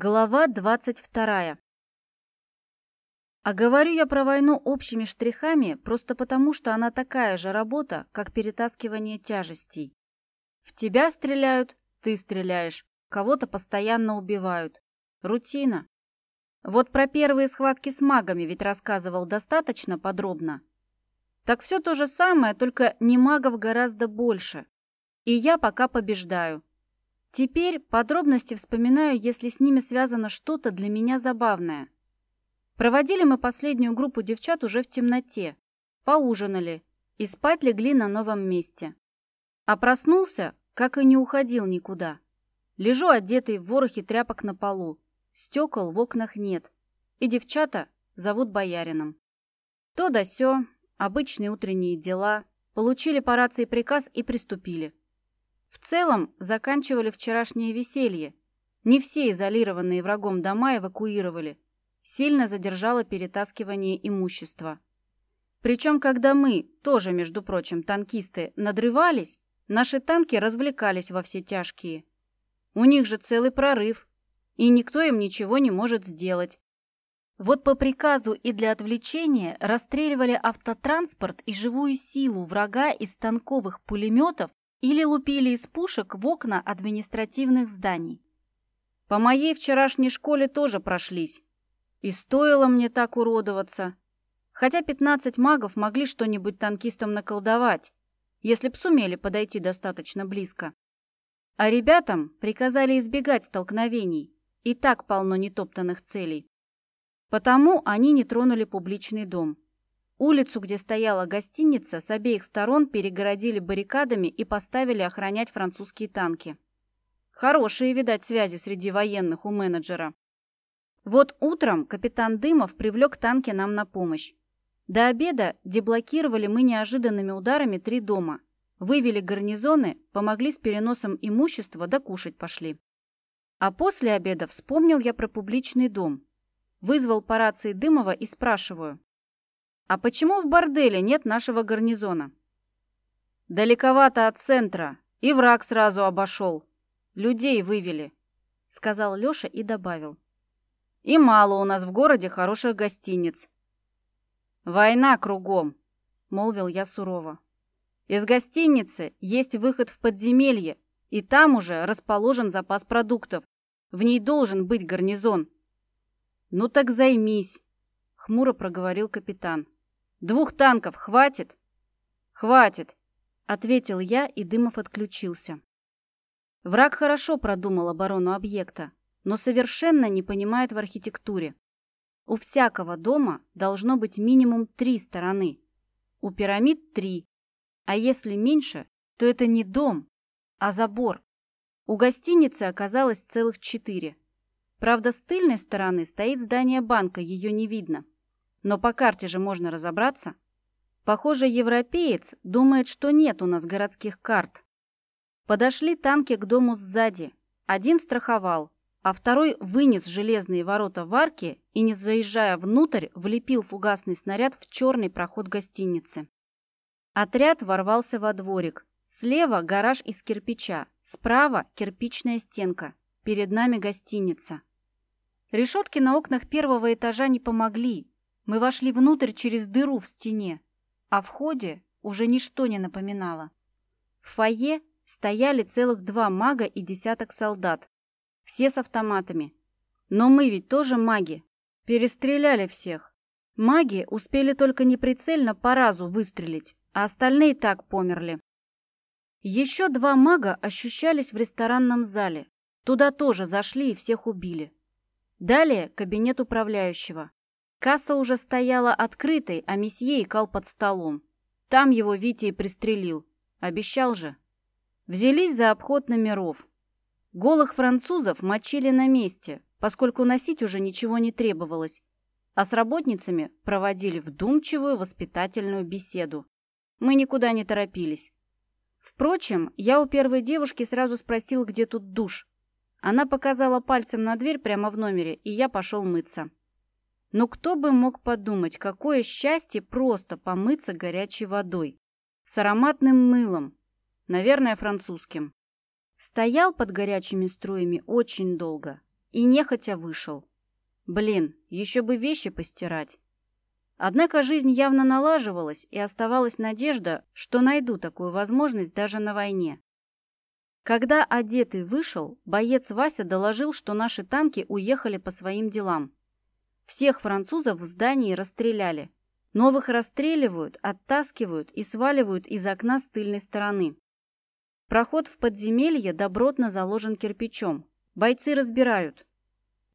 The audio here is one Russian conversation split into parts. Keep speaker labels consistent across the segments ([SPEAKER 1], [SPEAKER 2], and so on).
[SPEAKER 1] Глава двадцать вторая. А говорю я про войну общими штрихами просто потому, что она такая же работа, как перетаскивание тяжестей. В тебя стреляют, ты стреляешь, кого-то постоянно убивают. Рутина. Вот про первые схватки с магами ведь рассказывал достаточно подробно. Так все то же самое, только не магов гораздо больше. И я пока побеждаю. Теперь подробности вспоминаю, если с ними связано что-то для меня забавное. Проводили мы последнюю группу девчат уже в темноте, поужинали и спать легли на новом месте. А проснулся, как и не уходил никуда. Лежу одетый в ворохе тряпок на полу, стекол в окнах нет, и девчата зовут боярином. То да сё, обычные утренние дела, получили по рации приказ и приступили. В целом, заканчивали вчерашнее веселье. Не все изолированные врагом дома эвакуировали. Сильно задержало перетаскивание имущества. Причем, когда мы, тоже, между прочим, танкисты, надрывались, наши танки развлекались во все тяжкие. У них же целый прорыв, и никто им ничего не может сделать. Вот по приказу и для отвлечения расстреливали автотранспорт и живую силу врага из танковых пулеметов или лупили из пушек в окна административных зданий. По моей вчерашней школе тоже прошлись. И стоило мне так уродоваться. Хотя 15 магов могли что-нибудь танкистам наколдовать, если б сумели подойти достаточно близко. А ребятам приказали избегать столкновений, и так полно нетоптанных целей. Потому они не тронули публичный дом. Улицу, где стояла гостиница, с обеих сторон перегородили баррикадами и поставили охранять французские танки. Хорошие, видать, связи среди военных у менеджера. Вот утром капитан Дымов привлек танки нам на помощь. До обеда деблокировали мы неожиданными ударами три дома. Вывели гарнизоны, помогли с переносом имущества, да кушать пошли. А после обеда вспомнил я про публичный дом. Вызвал по рации Дымова и спрашиваю. «А почему в борделе нет нашего гарнизона?» «Далековато от центра, и враг сразу обошел. Людей вывели», — сказал Лёша и добавил. «И мало у нас в городе хороших гостиниц». «Война кругом», — молвил я сурово. «Из гостиницы есть выход в подземелье, и там уже расположен запас продуктов. В ней должен быть гарнизон». «Ну так займись», — хмуро проговорил капитан. Двух танков хватит?» «Хватит», — ответил я, и Дымов отключился. Враг хорошо продумал оборону объекта, но совершенно не понимает в архитектуре. У всякого дома должно быть минимум три стороны. У пирамид три, а если меньше, то это не дом, а забор. У гостиницы оказалось целых четыре. Правда, с тыльной стороны стоит здание банка, ее не видно. Но по карте же можно разобраться. Похоже, европеец думает, что нет у нас городских карт. Подошли танки к дому сзади. Один страховал, а второй вынес железные ворота в арке и, не заезжая внутрь, влепил фугасный снаряд в черный проход гостиницы. Отряд ворвался во дворик. Слева гараж из кирпича, справа кирпичная стенка. Перед нами гостиница. Решетки на окнах первого этажа не помогли, мы вошли внутрь через дыру в стене, а в ходе уже ничто не напоминало. В фойе стояли целых два мага и десяток солдат. Все с автоматами. Но мы ведь тоже маги. Перестреляли всех. Маги успели только неприцельно по разу выстрелить, а остальные так померли. Еще два мага ощущались в ресторанном зале. Туда тоже зашли и всех убили. Далее кабинет управляющего. Касса уже стояла открытой, а месье икал под столом. Там его Витя и пристрелил. Обещал же. Взялись за обход номеров. Голых французов мочили на месте, поскольку носить уже ничего не требовалось, а с работницами проводили вдумчивую воспитательную беседу. Мы никуда не торопились. Впрочем, я у первой девушки сразу спросил, где тут душ. Она показала пальцем на дверь прямо в номере, и я пошел мыться. Но кто бы мог подумать, какое счастье просто помыться горячей водой. С ароматным мылом. Наверное, французским. Стоял под горячими струями очень долго. и нехотя вышел. Блин, еще бы вещи постирать. Однако жизнь явно налаживалась, и оставалась надежда, что найду такую возможность даже на войне. Когда одетый вышел, боец Вася доложил, что наши танки уехали по своим делам. Всех французов в здании расстреляли. Новых расстреливают, оттаскивают и сваливают из окна с тыльной стороны. Проход в подземелье добротно заложен кирпичом. Бойцы разбирают.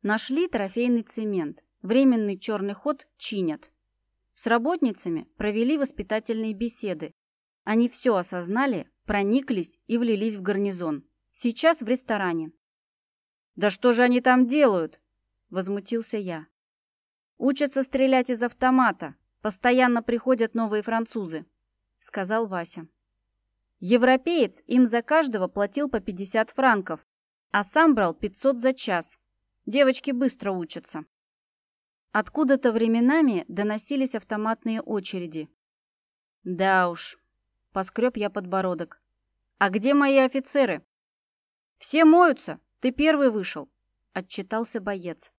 [SPEAKER 1] Нашли трофейный цемент. Временный черный ход чинят. С работницами провели воспитательные беседы. Они все осознали, прониклись и влились в гарнизон. Сейчас в ресторане. «Да что же они там делают?» – возмутился я. «Учатся стрелять из автомата. Постоянно приходят новые французы», – сказал Вася. Европеец им за каждого платил по 50 франков, а сам брал 500 за час. Девочки быстро учатся. Откуда-то временами доносились автоматные очереди. Да уж, поскреб я подбородок. А где мои офицеры? Все моются, ты первый вышел, отчитался боец.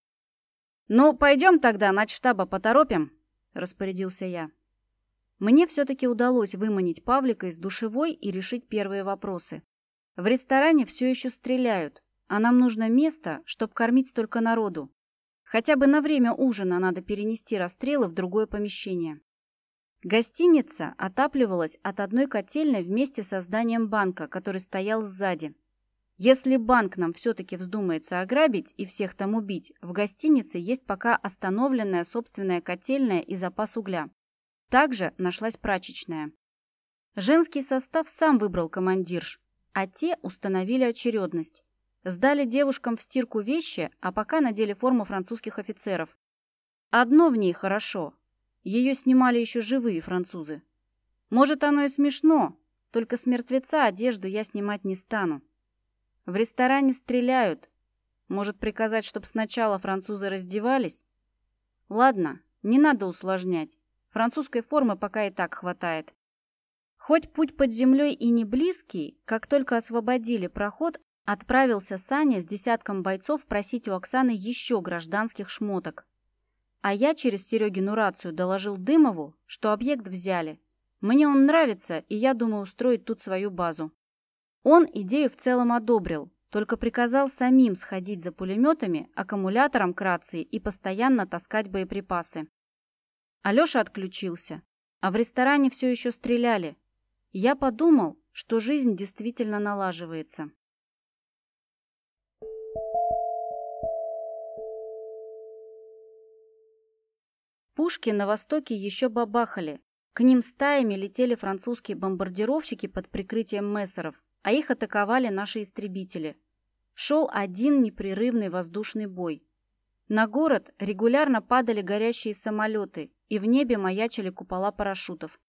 [SPEAKER 1] Ну, пойдем тогда на штаба поторопим, распорядился я. Мне все-таки удалось выманить Павлика из душевой и решить первые вопросы. В ресторане все еще стреляют, а нам нужно место, чтобы кормить столько народу. Хотя бы на время ужина надо перенести расстрелы в другое помещение. Гостиница отапливалась от одной котельной вместе со зданием банка, который стоял сзади. Если банк нам все-таки вздумается ограбить и всех там убить, в гостинице есть пока остановленная собственная котельная и запас угля. Также нашлась прачечная. Женский состав сам выбрал командирш, а те установили очередность. Сдали девушкам в стирку вещи, а пока надели форму французских офицеров. Одно в ней хорошо. Ее снимали еще живые французы. Может, оно и смешно, только с мертвеца одежду я снимать не стану. В ресторане стреляют. Может, приказать, чтобы сначала французы раздевались? Ладно, не надо усложнять. Французской формы пока и так хватает. Хоть путь под землей и не близкий, как только освободили проход, отправился Саня с десятком бойцов просить у Оксаны еще гражданских шмоток. А я через Серегину рацию доложил Дымову, что объект взяли. Мне он нравится, и я думаю устроить тут свою базу. Он идею в целом одобрил, только приказал самим сходить за пулеметами, аккумулятором к рации и постоянно таскать боеприпасы. Алёша отключился, а в ресторане все еще стреляли. Я подумал, что жизнь действительно налаживается. Пушки на востоке еще бабахали. К ним стаями летели французские бомбардировщики под прикрытием мессеров, а их атаковали наши истребители. Шел один непрерывный воздушный бой. На город регулярно падали горящие самолеты, и в небе маячили купола парашютов.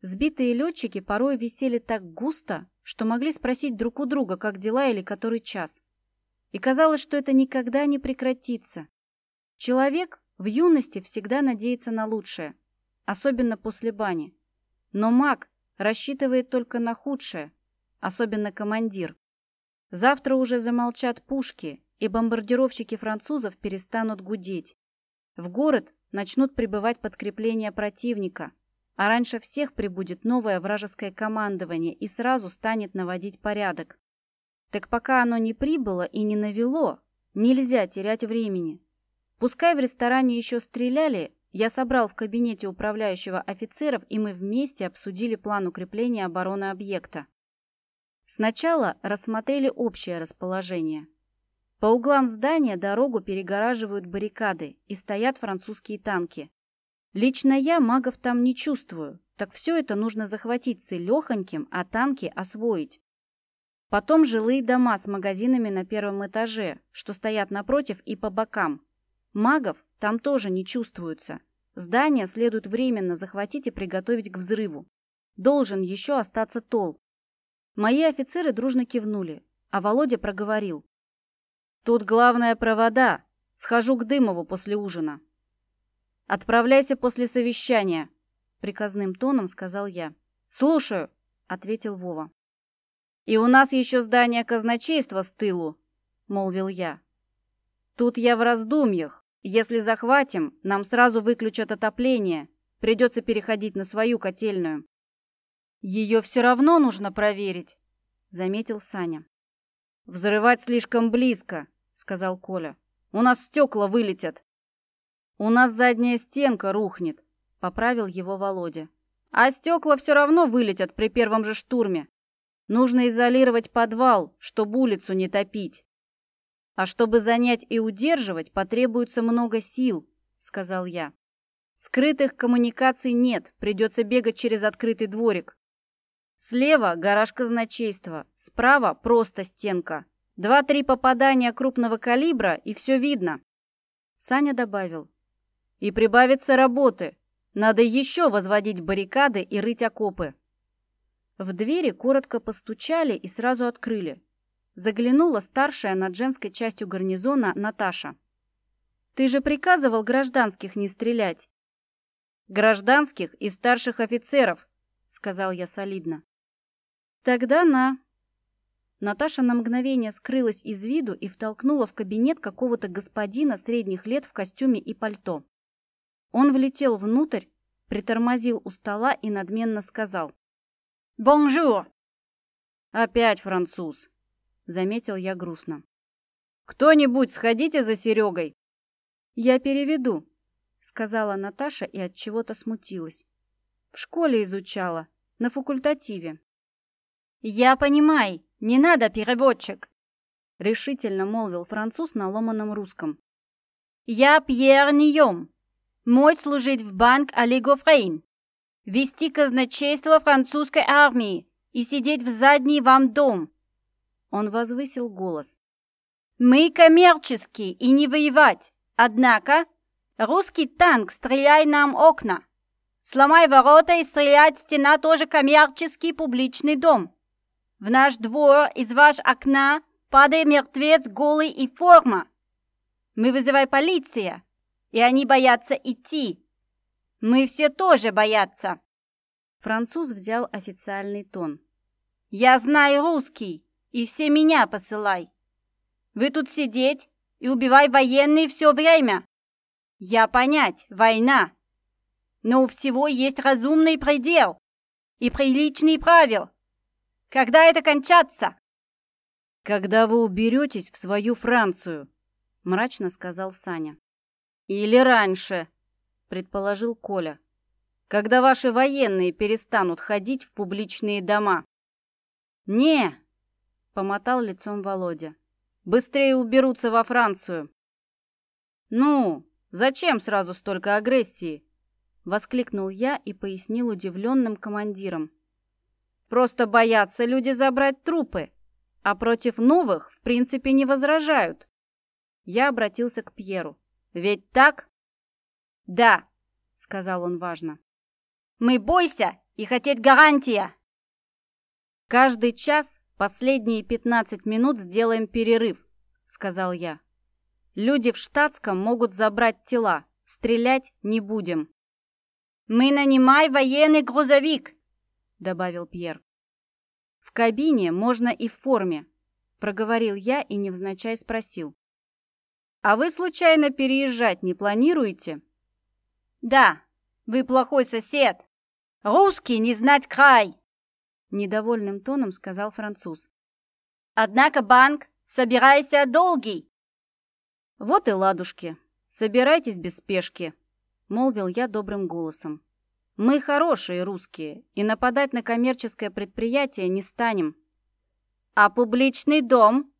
[SPEAKER 1] Сбитые летчики порой висели так густо, что могли спросить друг у друга, как дела или который час. И казалось, что это никогда не прекратится. Человек в юности всегда надеется на лучшее, особенно после бани. Но маг рассчитывает только на худшее, особенно командир. Завтра уже замолчат пушки, и бомбардировщики французов перестанут гудеть. В город начнут прибывать подкрепления противника, а раньше всех прибудет новое вражеское командование и сразу станет наводить порядок. Так пока оно не прибыло и не навело, нельзя терять времени. Пускай в ресторане еще стреляли, я собрал в кабинете управляющего офицеров, и мы вместе обсудили план укрепления обороны объекта. Сначала рассмотрели общее расположение. По углам здания дорогу перегораживают баррикады и стоят французские танки. Лично я магов там не чувствую, так все это нужно захватить целехоньким, а танки освоить. Потом жилые дома с магазинами на первом этаже, что стоят напротив и по бокам. Магов там тоже не чувствуется. Здание следует временно захватить и приготовить к взрыву. Должен еще остаться тол. Мои офицеры дружно кивнули, а Володя проговорил. Тут главное провода. Схожу к Дымову после ужина. Отправляйся после совещания, приказным тоном сказал я. Слушаю, ответил Вова. И у нас еще здание казначейства с тылу, молвил я. Тут я в раздумьях. Если захватим, нам сразу выключат отопление. Придется переходить на свою котельную. Ее все равно нужно проверить, заметил Саня. Взрывать слишком близко, сказал Коля. У нас стекла вылетят. У нас задняя стенка рухнет, поправил его Володя. А стекла все равно вылетят при первом же штурме. Нужно изолировать подвал, чтобы улицу не топить. А чтобы занять и удерживать, потребуется много сил, сказал я. Скрытых коммуникаций нет, придется бегать через открытый дворик. Слева гараж казначейства, справа просто стенка. Два-три попадания крупного калибра, и все видно. Саня добавил. И прибавится работы. Надо еще возводить баррикады и рыть окопы. В двери коротко постучали и сразу открыли. Заглянула старшая над женской частью гарнизона Наташа. «Ты же приказывал гражданских не стрелять». «Гражданских и старших офицеров», — сказал я солидно. «Тогда на...» Наташа на мгновение скрылась из виду и втолкнула в кабинет какого-то господина средних лет в костюме и пальто. Он влетел внутрь, притормозил у стола и надменно сказал. «Бонжур!» «Опять француз», — заметил я грустно. «Кто-нибудь сходите за Серегой!» «Я переведу», — сказала Наташа и от чего-то смутилась. «В школе изучала, на факультативе». «Я понимаю, не надо переводчик», — решительно молвил француз на ломаном русском. «Я Пьер Ньем, мой служить в банк Олигофрейн, вести казначейство французской армии и сидеть в задний вам дом». Он возвысил голос. «Мы коммерческие и не воевать, однако русский танк стреляй нам окна. Сломай ворота и стрелять стена тоже коммерческий публичный дом. В наш двор из ваш окна падает мертвец голый и форма. Мы вызывай полиция, и они боятся идти. Мы все тоже боятся. Француз взял официальный тон. Я знаю русский, и все меня посылай. Вы тут сидеть и убивай военные все время. Я понять, война. Но у всего есть разумный предел и приличный правил. Когда это кончаться? Когда вы уберетесь в свою Францию, мрачно сказал Саня. «Или раньше», — предположил Коля. «Когда ваши военные перестанут ходить в публичные дома». «Не», — помотал лицом Володя. «Быстрее уберутся во Францию». «Ну, зачем сразу столько агрессии?» — воскликнул я и пояснил удивленным командирам. «Просто боятся люди забрать трупы, а против новых в принципе не возражают». Я обратился к Пьеру. Ведь так? Да, сказал он важно. Мы бойся и хотеть гарантия. Каждый час последние 15 минут сделаем перерыв, сказал я. Люди в штатском могут забрать тела, стрелять не будем. Мы нанимай военный грузовик, добавил Пьер. В кабине можно и в форме, проговорил я и невзначай спросил. А вы случайно переезжать не планируете? Да, вы плохой сосед. Русский не знать край. Недовольным тоном сказал француз. Однако банк, собирайся долгий. Вот и ладушки. Собирайтесь без спешки, молвил я добрым голосом. Мы хорошие русские и нападать на коммерческое предприятие не станем. А публичный дом?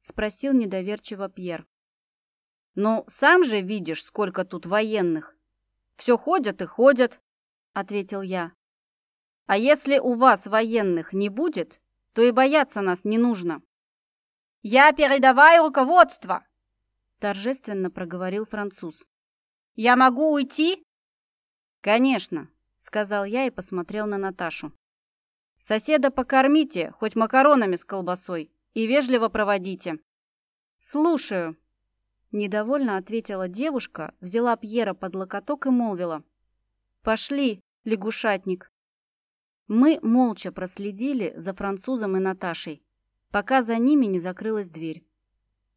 [SPEAKER 1] спросил недоверчиво Пьер. «Ну, сам же видишь, сколько тут военных. Все ходят и ходят», — ответил я. «А если у вас военных не будет, то и бояться нас не нужно». «Я передаваю руководство», — торжественно проговорил француз. «Я могу уйти?» «Конечно», — сказал я и посмотрел на Наташу. «Соседа покормите, хоть макаронами с колбасой, и вежливо проводите». «Слушаю», Недовольно ответила девушка, взяла Пьера под локоток и молвила. «Пошли, лягушатник!» Мы молча проследили за французом и Наташей, пока за ними не закрылась дверь.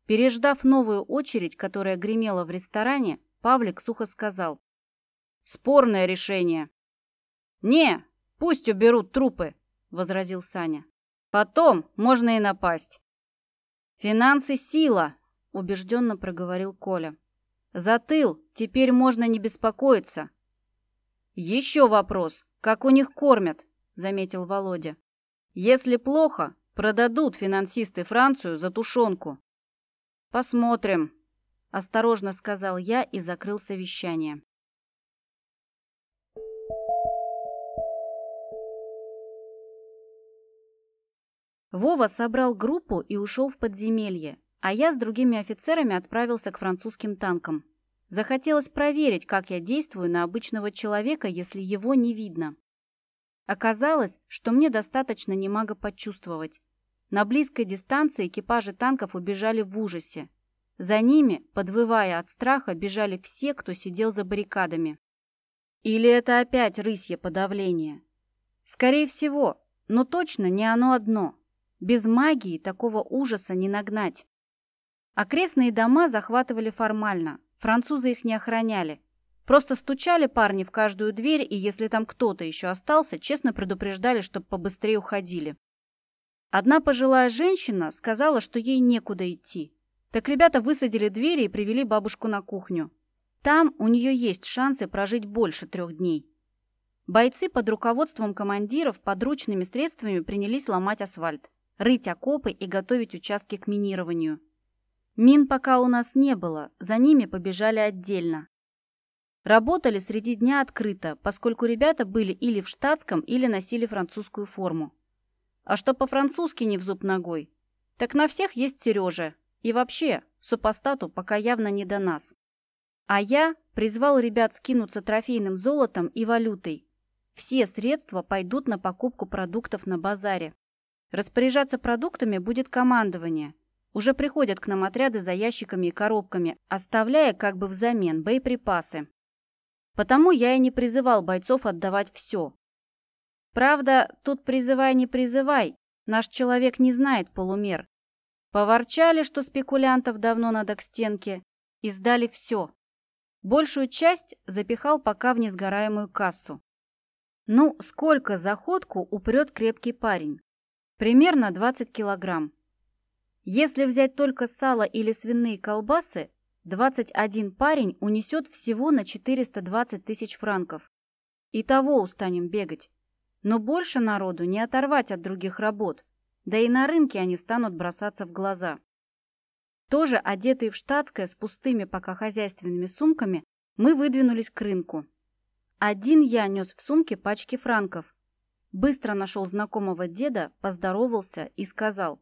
[SPEAKER 1] Переждав новую очередь, которая гремела в ресторане, Павлик сухо сказал. «Спорное решение». «Не, пусть уберут трупы», — возразил Саня. «Потом можно и напасть». «Финансы — сила», — убежденно проговорил Коля. «За тыл теперь можно не беспокоиться». «Еще вопрос. Как у них кормят?» — заметил Володя. «Если плохо, продадут финансисты Францию за тушенку». «Посмотрим», — осторожно сказал я и закрыл совещание. Вова собрал группу и ушел в подземелье, а я с другими офицерами отправился к французским танкам. Захотелось проверить, как я действую на обычного человека, если его не видно. Оказалось, что мне достаточно немного почувствовать. На близкой дистанции экипажи танков убежали в ужасе. За ними, подвывая от страха, бежали все, кто сидел за баррикадами. Или это опять рысье подавление? Скорее всего, но точно не оно одно. Без магии такого ужаса не нагнать. Окрестные дома захватывали формально, французы их не охраняли. Просто стучали парни в каждую дверь, и если там кто-то еще остался, честно предупреждали, чтобы побыстрее уходили. Одна пожилая женщина сказала, что ей некуда идти. Так ребята высадили двери и привели бабушку на кухню. Там у нее есть шансы прожить больше трех дней. Бойцы под руководством командиров подручными средствами принялись ломать асфальт, рыть окопы и готовить участки к минированию. Мин пока у нас не было, за ними побежали отдельно. Работали среди дня открыто, поскольку ребята были или в штатском, или носили французскую форму. А что по-французски не в зуб ногой? Так на всех есть Сережа. И вообще, супостату пока явно не до нас. А я призвал ребят скинуться трофейным золотом и валютой. Все средства пойдут на покупку продуктов на базаре. Распоряжаться продуктами будет командование. Уже приходят к нам отряды за ящиками и коробками, оставляя как бы взамен боеприпасы. Потому я и не призывал бойцов отдавать все. Правда, тут призывай не призывай, наш человек не знает полумер. Поворчали, что спекулянтов давно надо к стенке, и сдали все. Большую часть запихал пока в несгораемую кассу. Ну, сколько за ходку упрет крепкий парень? Примерно 20 килограмм. Если взять только сало или свиные колбасы, 21 парень унесет всего на 420 тысяч франков. И того устанем бегать. Но больше народу не оторвать от других работ, да и на рынке они станут бросаться в глаза. Тоже одетые в штатское с пустыми пока хозяйственными сумками, мы выдвинулись к рынку. Один я нес в сумке пачки франков. Быстро нашел знакомого деда, поздоровался и сказал.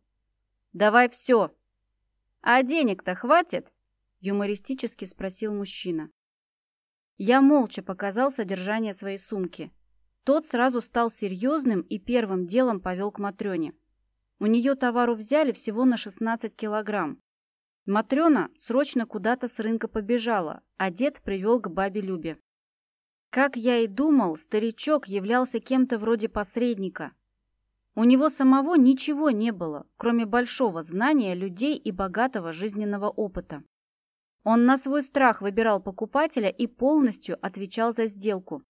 [SPEAKER 1] «Давай все!» «А денег-то хватит?» – юмористически спросил мужчина. Я молча показал содержание своей сумки. Тот сразу стал серьезным и первым делом повел к Матрёне. У нее товару взяли всего на 16 килограмм. Матрёна срочно куда-то с рынка побежала, а дед привел к бабе Любе. Как я и думал, старичок являлся кем-то вроде посредника. У него самого ничего не было, кроме большого знания людей и богатого жизненного опыта. Он на свой страх выбирал покупателя и полностью отвечал за сделку.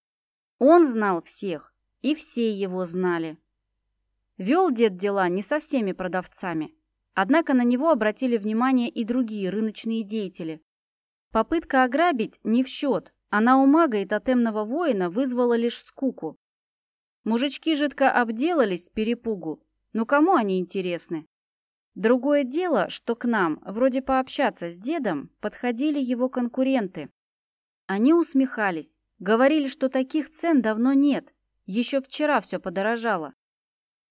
[SPEAKER 1] Он знал всех, и все его знали. Вел дед дела не со всеми продавцами, однако на него обратили внимание и другие рыночные деятели. Попытка ограбить не в счет, она у мага и тотемного воина вызвала лишь скуку. Мужички жидко обделались с перепугу, но кому они интересны? Другое дело, что к нам, вроде пообщаться с дедом, подходили его конкуренты. Они усмехались, Говорили, что таких цен давно нет. Еще вчера все подорожало.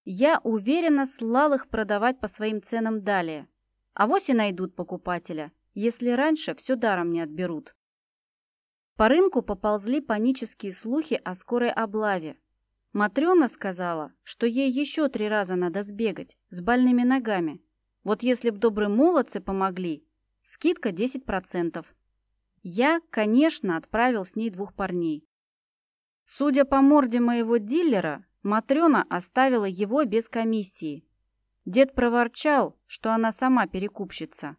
[SPEAKER 1] Я уверенно слал их продавать по своим ценам далее. А вось и найдут покупателя, если раньше все даром не отберут. По рынку поползли панические слухи о скорой облаве. Матрена сказала, что ей еще три раза надо сбегать, с больными ногами. Вот если б добрые молодцы помогли, скидка 10%. Я, конечно, отправил с ней двух парней. Судя по морде моего дилера, Матрена оставила его без комиссии. Дед проворчал, что она сама перекупщица.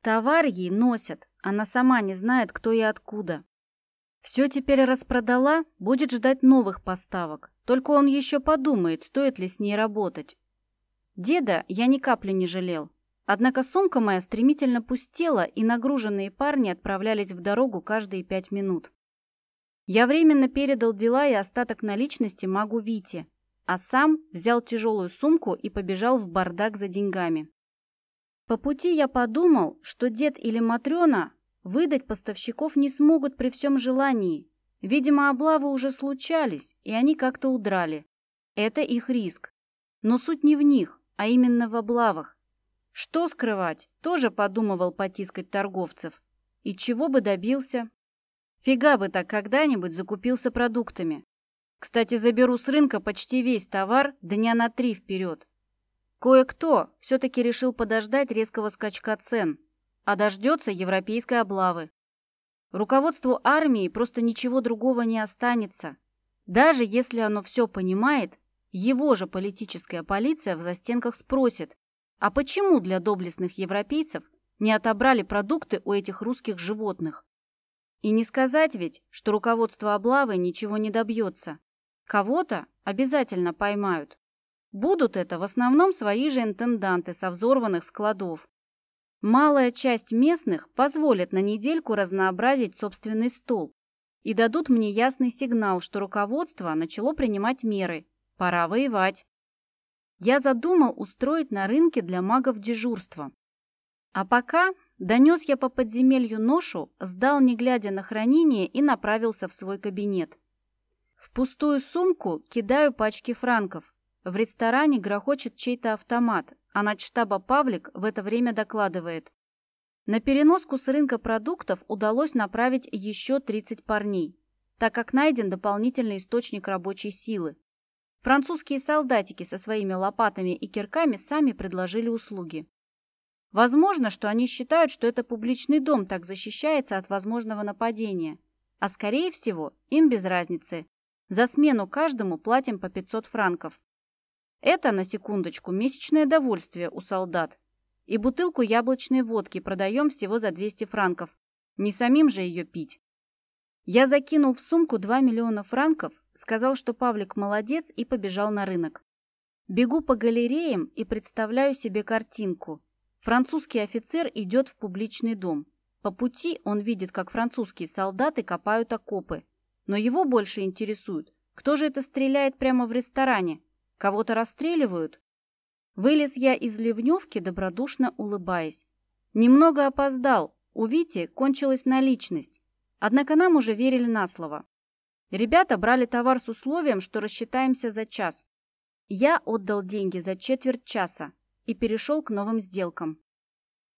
[SPEAKER 1] Товар ей носят, она сама не знает, кто и откуда. Все теперь распродала, будет ждать новых поставок. Только он еще подумает, стоит ли с ней работать. Деда я ни капли не жалел. Однако сумка моя стремительно пустела, и нагруженные парни отправлялись в дорогу каждые пять минут. Я временно передал дела и остаток наличности магу Вите, а сам взял тяжелую сумку и побежал в бардак за деньгами. По пути я подумал, что дед или Матрена выдать поставщиков не смогут при всем желании. Видимо, облавы уже случались, и они как-то удрали. Это их риск. Но суть не в них, а именно в облавах. Что скрывать, тоже подумывал потискать торговцев. И чего бы добился? Фига бы так когда-нибудь закупился продуктами. Кстати, заберу с рынка почти весь товар дня на три вперед. Кое-кто все-таки решил подождать резкого скачка цен, а дождется европейской облавы. Руководству армии просто ничего другого не останется. Даже если оно все понимает, его же политическая полиция в застенках спросит, а почему для доблестных европейцев не отобрали продукты у этих русских животных? И не сказать ведь, что руководство облавы ничего не добьется. Кого-то обязательно поймают. Будут это в основном свои же интенданты со взорванных складов. Малая часть местных позволит на недельку разнообразить собственный стол и дадут мне ясный сигнал, что руководство начало принимать меры. Пора воевать. Я задумал устроить на рынке для магов дежурство. А пока донес я по подземелью ношу, сдал не глядя на хранение и направился в свой кабинет. В пустую сумку кидаю пачки франков, в ресторане грохочет чей-то автомат, а начштаба Павлик в это время докладывает. На переноску с рынка продуктов удалось направить еще 30 парней, так как найден дополнительный источник рабочей силы. Французские солдатики со своими лопатами и кирками сами предложили услуги. Возможно, что они считают, что это публичный дом так защищается от возможного нападения. А скорее всего, им без разницы. За смену каждому платим по 500 франков. Это, на секундочку, месячное довольствие у солдат. И бутылку яблочной водки продаем всего за 200 франков. Не самим же ее пить. Я закинул в сумку 2 миллиона франков, сказал, что Павлик молодец и побежал на рынок. Бегу по галереям и представляю себе картинку. Французский офицер идет в публичный дом. По пути он видит, как французские солдаты копают окопы. Но его больше интересует, кто же это стреляет прямо в ресторане, Кого-то расстреливают? Вылез я из ливневки, добродушно улыбаясь. Немного опоздал. У Вити кончилась наличность. Однако нам уже верили на слово. Ребята брали товар с условием, что рассчитаемся за час. Я отдал деньги за четверть часа и перешел к новым сделкам.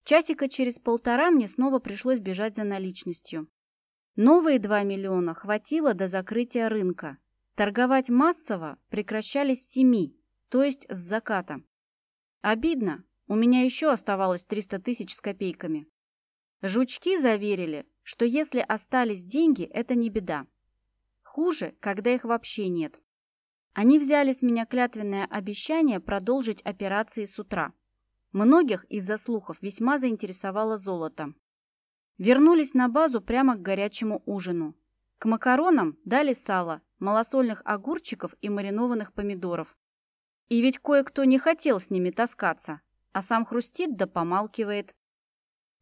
[SPEAKER 1] Часика через полтора мне снова пришлось бежать за наличностью. Новые 2 миллиона хватило до закрытия рынка. Торговать массово прекращали с семи, то есть с заката. Обидно, у меня еще оставалось 300 тысяч с копейками. Жучки заверили, что если остались деньги, это не беда. Хуже, когда их вообще нет. Они взяли с меня клятвенное обещание продолжить операции с утра. Многих из-за слухов весьма заинтересовало золото. Вернулись на базу прямо к горячему ужину. К макаронам дали сало, малосольных огурчиков и маринованных помидоров. И ведь кое-кто не хотел с ними таскаться, а сам хрустит да помалкивает.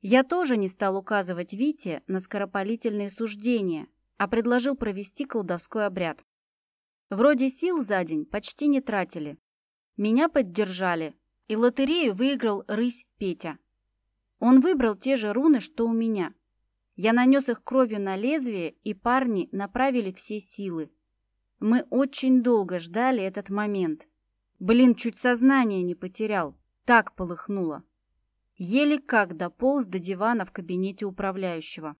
[SPEAKER 1] Я тоже не стал указывать Вите на скоропалительные суждения, а предложил провести колдовской обряд. Вроде сил за день почти не тратили. Меня поддержали, и лотерею выиграл рысь Петя. Он выбрал те же руны, что у меня – я нанес их кровью на лезвие, и парни направили все силы. Мы очень долго ждали этот момент. Блин, чуть сознание не потерял. Так полыхнуло. Еле как дополз до дивана в кабинете управляющего.